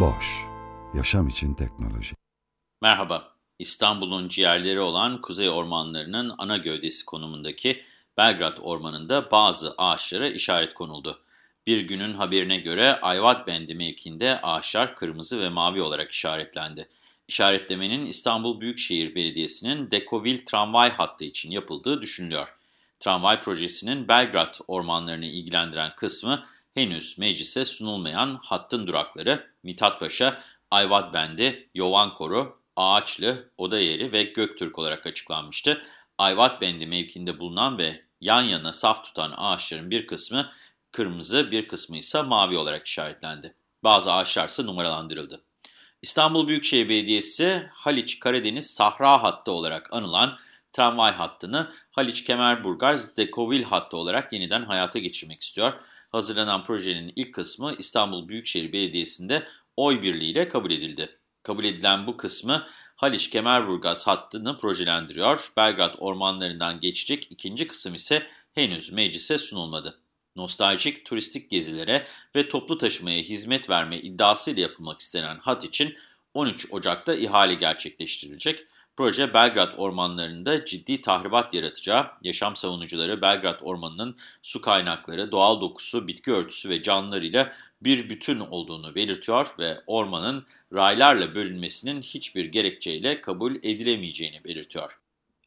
Boş, yaşam için teknoloji. Merhaba, İstanbul'un ciğerleri olan Kuzey Ormanları'nın ana gövdesi konumundaki Belgrad Ormanı'nda bazı ağaçlara işaret konuldu. Bir günün haberine göre Ayvat Bendi mevkinde ağaçlar kırmızı ve mavi olarak işaretlendi. İşaretlemenin İstanbul Büyükşehir Belediyesi'nin Dekovil tramvay hattı için yapıldığı düşünülüyor. Tramvay projesinin Belgrad ormanlarını ilgilendiren kısmı henüz meclise sunulmayan hattın durakları Mithatpaşa, Ayvat Bendi, Yovankoru, Ağaçlı, Odayeri ve Göktürk olarak açıklanmıştı. Ayvat Bendi mevkinde bulunan ve yan yana saf tutan ağaçların bir kısmı kırmızı, bir kısmı ise mavi olarak işaretlendi. Bazı ağaçlar ise numaralandırıldı. İstanbul Büyükşehir Belediyesi Haliç-Karadeniz Sahra hattı olarak anılan tramvay hattını Haliç-Kemerburgaz-Dekovil hattı olarak yeniden hayata geçirmek istiyor. Hazırlanan projenin ilk kısmı İstanbul Büyükşehir Belediyesi'nde oy birliğiyle kabul edildi. Kabul edilen bu kısmı Haliç-Kemerburgaz hattını projelendiriyor. Belgrad ormanlarından geçecek ikinci kısım ise henüz meclise sunulmadı nostaljik turistik gezilere ve toplu taşımaya hizmet verme iddiasıyla yapılmak istenen hat için 13 Ocak'ta ihale gerçekleştirilecek. Proje Belgrad ormanlarında ciddi tahribat yaratacağı, yaşam savunucuları Belgrad ormanının su kaynakları, doğal dokusu, bitki örtüsü ve canlılarıyla bir bütün olduğunu belirtiyor ve ormanın raylarla bölünmesinin hiçbir gerekçeyle kabul edilemeyeceğini belirtiyor.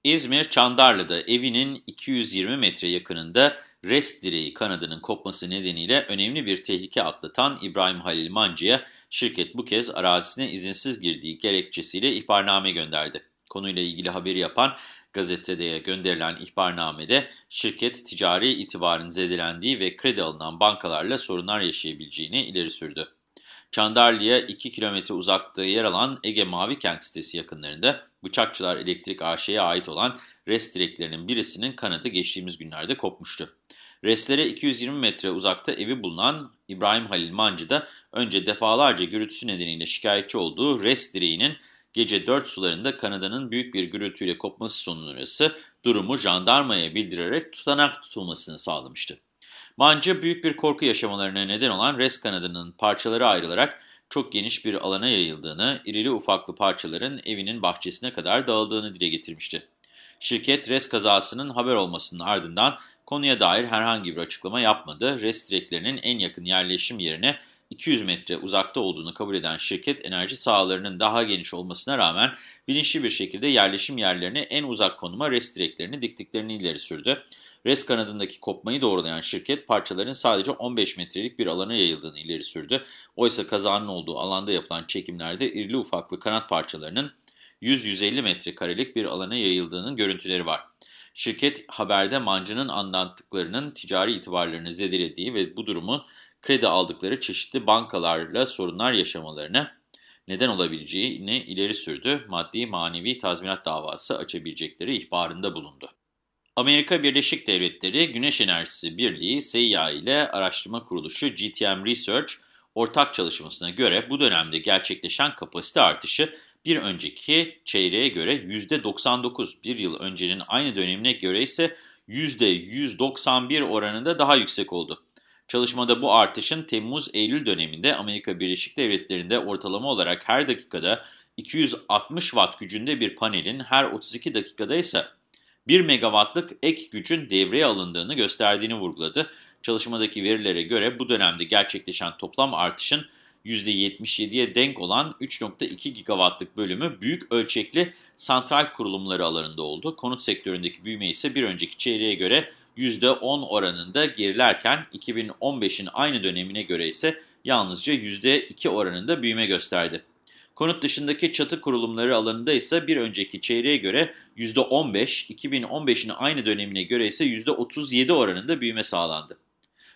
İzmir Çandarlı'da evinin 220 metre yakınında rest direği kanadının kopması nedeniyle önemli bir tehlike atlatan İbrahim Halil Mancı'ya şirket bu kez arazisine izinsiz girdiği gerekçesiyle ihbarname gönderdi. Konuyla ilgili haberi yapan gazetede gönderilen ihbarnamede şirket ticari itibarın zedelendiği ve kredi alınan bankalarla sorunlar yaşayabileceğini ileri sürdü. Çandarlı'ya 2 kilometre uzaklıkta yer alan Ege Mavi Kent sitesi yakınlarında Bıçakçılar Elektrik AŞ'ye ait olan rest direklerinin birisinin kanadı geçtiğimiz günlerde kopmuştu. Restlere 220 metre uzakta evi bulunan İbrahim Halil Mancı da önce defalarca gürültüsü nedeniyle şikayetçi olduğu rest direğinin gece 4 sularında kanadanın büyük bir gürültüyle kopması sonrası durumu jandarmaya bildirerek tutanak tutulmasını sağlamıştı. Mancı büyük bir korku yaşamalarına neden olan res kanadının parçaları ayrılarak çok geniş bir alana yayıldığını, irili ufaklı parçaların evinin bahçesine kadar dağıldığını dile getirmişti. Şirket res kazasının haber olmasının ardından konuya dair herhangi bir açıklama yapmadı. Res direklerinin en yakın yerleşim yerine 200 metre uzakta olduğunu kabul eden şirket enerji sahalarının daha geniş olmasına rağmen bilinçli bir şekilde yerleşim yerlerine en uzak konuma res direklerini diktiklerini ileri sürdü. Res kanadındaki kopmayı doğrulayan şirket parçaların sadece 15 metrelik bir alana yayıldığını ileri sürdü. Oysa kazanın olduğu alanda yapılan çekimlerde irili ufaklı kanat parçalarının 100-150 metrekarelik bir alana yayıldığının görüntüleri var. Şirket haberde mancının anlattıklarının ticari itibarlarını zedelediği ve bu durumun kredi aldıkları çeşitli bankalarla sorunlar yaşamalarına neden olabileceğini ileri sürdü. Maddi manevi tazminat davası açabilecekleri ihbarında bulundu. Amerika Birleşik Devletleri Güneş Enerjisi Birliği CIA ile araştırma kuruluşu GTM Research ortak çalışmasına göre bu dönemde gerçekleşen kapasite artışı bir önceki çeyreğe göre %99, bir yıl öncenin aynı dönemine göre ise %191 oranında daha yüksek oldu. Çalışmada bu artışın Temmuz-Eylül döneminde Amerika Birleşik Devletleri'nde ortalama olarak her dakikada 260 watt gücünde bir panelin her 32 dakikada ise 1 megawattlık ek gücün devreye alındığını gösterdiğini vurguladı. Çalışmadaki verilere göre bu dönemde gerçekleşen toplam artışın %77'ye denk olan 3.2 gigawattlık bölümü büyük ölçekli santral kurulumları alanında oldu. Konut sektöründeki büyüme ise bir önceki çeyreğe göre %10 oranında gerilerken 2015'in aynı dönemine göre ise yalnızca %2 oranında büyüme gösterdi. Konut dışındaki çatı kurulumları alanında ise bir önceki çeyreğe göre %15, 2015'in aynı dönemine göre ise %37 oranında büyüme sağlandı.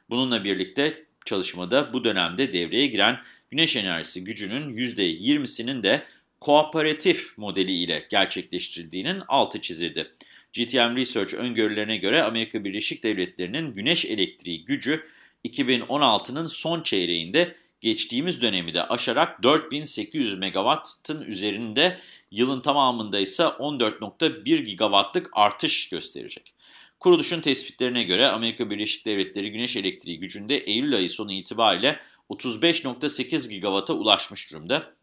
Bununla birlikte Çalışmada bu dönemde devreye giren güneş enerjisi gücünün %20'sinin de kooperatif modeli ile gerçekleştirildiğinin altı çizildi. GTM Research öngörülerine göre Amerika Birleşik Devletleri'nin güneş elektriği gücü 2016'nın son çeyreğinde geçtiğimiz dönemi de aşarak 4800 megawattın üzerinde yılın tamamında ise 14.1 gigawattlık artış gösterecek. Kuruluşun tespitlerine göre Amerika Birleşik Devletleri güneş elektriği gücünde Eylül ayı sonu itibariyle 35.8 gigawata ulaşmış durumda.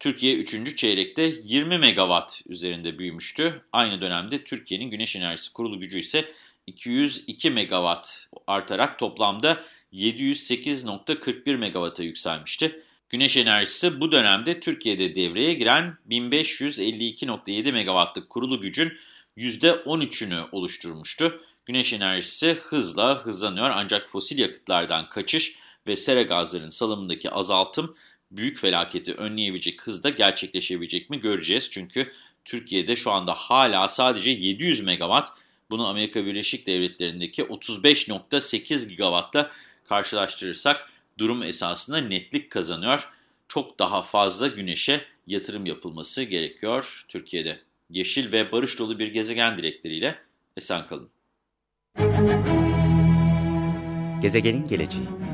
Türkiye 3. çeyrekte 20 megawatt üzerinde büyümüştü. Aynı dönemde Türkiye'nin güneş enerjisi kurulu gücü ise 202 megawatt artarak toplamda 708.41 megawata yükselmişti. Güneş enerjisi bu dönemde Türkiye'de devreye giren 1552.7 megawattlık kurulu gücün %13'ünü oluşturmuştu. Güneş enerjisi hızla hızlanıyor ancak fosil yakıtlardan kaçış ve sera gazlarının salımındaki azaltım büyük felaketi önleyebilecek hızda gerçekleşebilecek mi göreceğiz. Çünkü Türkiye'de şu anda hala sadece 700 megawatt bunu Amerika Birleşik Devletleri'ndeki 35.8 gigawattla karşılaştırırsak durum esasında netlik kazanıyor. Çok daha fazla güneşe yatırım yapılması gerekiyor Türkiye'de. Yeşil ve barış dolu bir gezegen dilekleriyle esen kalın. Gezegenin geleceği